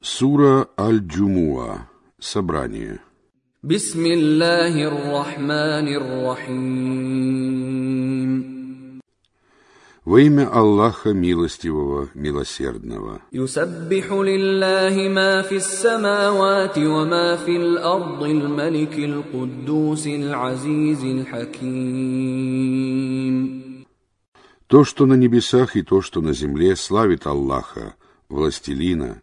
Сура Аль-Джумуа. Собрание. В Во имя Аллаха Милостивого, Милосердного. Юсаббиху лиллахи ма фис самавати ва ма фил ардил маликил куддусил азизил хаким. То, что на небесах и то, что на земле, славит Аллаха, властелина,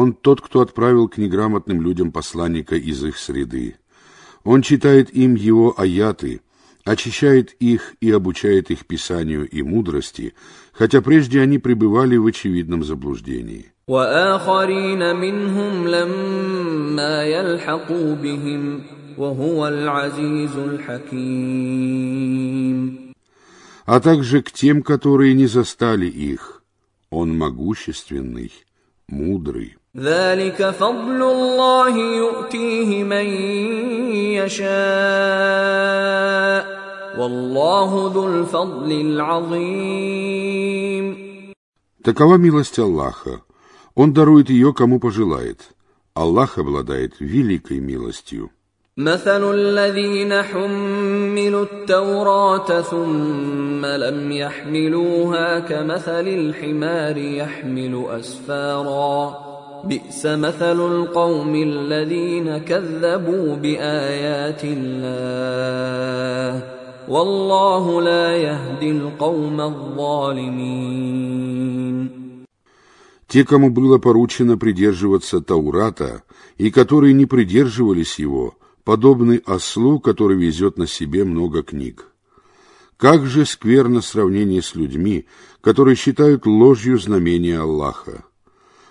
Он тот, кто отправил к неграмотным людям посланника из их среды. Он читает им его аяты, очищает их и обучает их писанию и мудрости, хотя прежде они пребывали в очевидном заблуждении. А также к тем, которые не застали их. Он могущественный, мудрый. ذلك فضل الله يؤتيه من يشاء والله ذو الفضل العظيم Такова милость Аллаха. Он дарует ее, кому пожелает. Аллах обладает великой милостью. مثل الذين حملوا التوراة ثم لم يحملوها كمثل الحمار يحمل أسفارا بئس مثل القوم الذين كذبوا بآيات الله والله لا يهدي القوم الظالمين Те, кому было поручено придерживаться Таурата, и которые не придерживались его, подобны ослу, который везет на себе много книг. Как же скверно сравнение с людьми, которые считают ложью знамения Аллаха.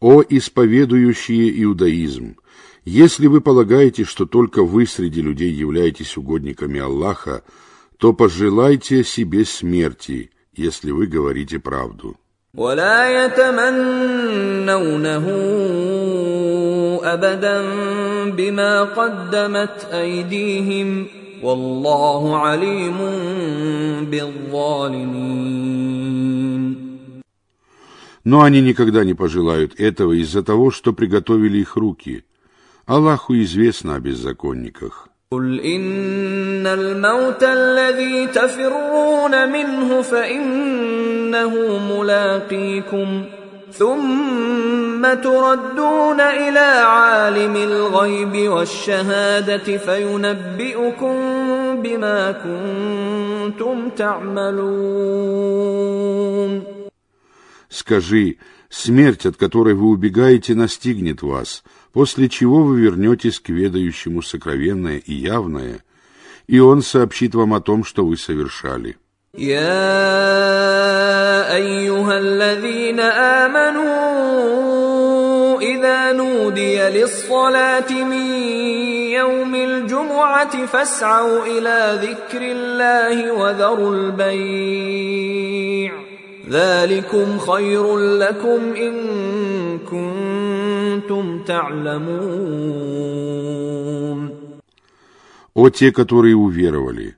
о исповедующие иудаизм, если вы полагаете, что только вы среди людей являетесь угодниками Аллаха, то пожелайте себе смерти, если вы говорите правду. ولا يتمنونه ابدا بما قدمت ايديهم والله عليم بالظالمين Но они никогда не пожелают этого из-за того, что приготовили их руки. Аллаху известно о беззаконниках. قل ان الموت الذي تفرون منه فانه ملاقيكم ثم تردون الى عالم الغيب والشهاده فينبئكم بما كنتم تعملون Скажи, смерть, от которой вы убегаете, настигнет вас, после чего вы вернетесь к ведающему сокровенное и явное, и он сообщит вам о том, что вы совершали. يا ايها الذين امنوا اذا نودي للصلاه من يوم الجمعه فاسعوا الى ذكر الله وذروا البيع ذلكم خير لكم ان كنتم تعلمون О те, которые уверовали!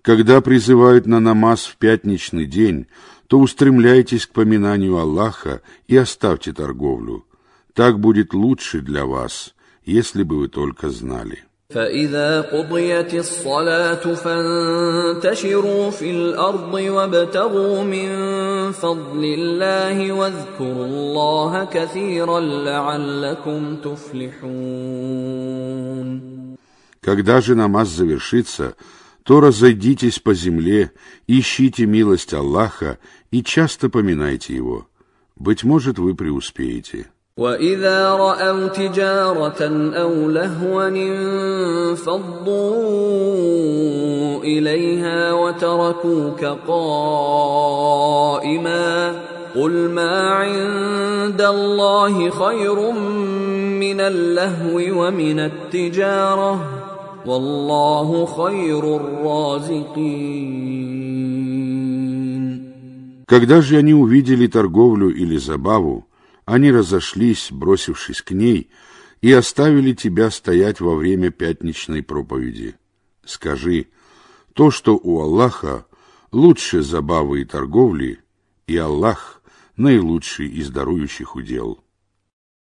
Когда призывают на намаз в пятничный день, то устремляйтесь к поминанию Аллаха и оставьте торговлю. Так будет лучше для вас, если бы вы только знали. فإذا قضيت الصلاة فانتشروا في الأرض وابتغوا من فضل الله واذكروا الله كثيرا لعلكم تفلحون Когда же намаз завершится, то разойдитесь по земле, ищите милость Аллаха и часто поминайте Его. Быть может, вы преуспеете. واذا راوا تجاره او لهوا انفضوا اليها وتركوك قائما قل ما عند الله خير من اللهو ومن التجاره والله خير الرازقين Когда же они увидели торговлю или забаву, они разошлись, бросившись к ней, и оставили тебя стоять во время пятничной проповеди. Скажи, то, что у Аллаха лучше забавы и торговли, и Аллах наилучший из дарующих удел.